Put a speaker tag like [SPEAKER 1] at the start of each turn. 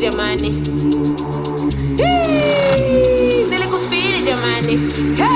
[SPEAKER 1] jamani. Hii, nilikufili jamani hey!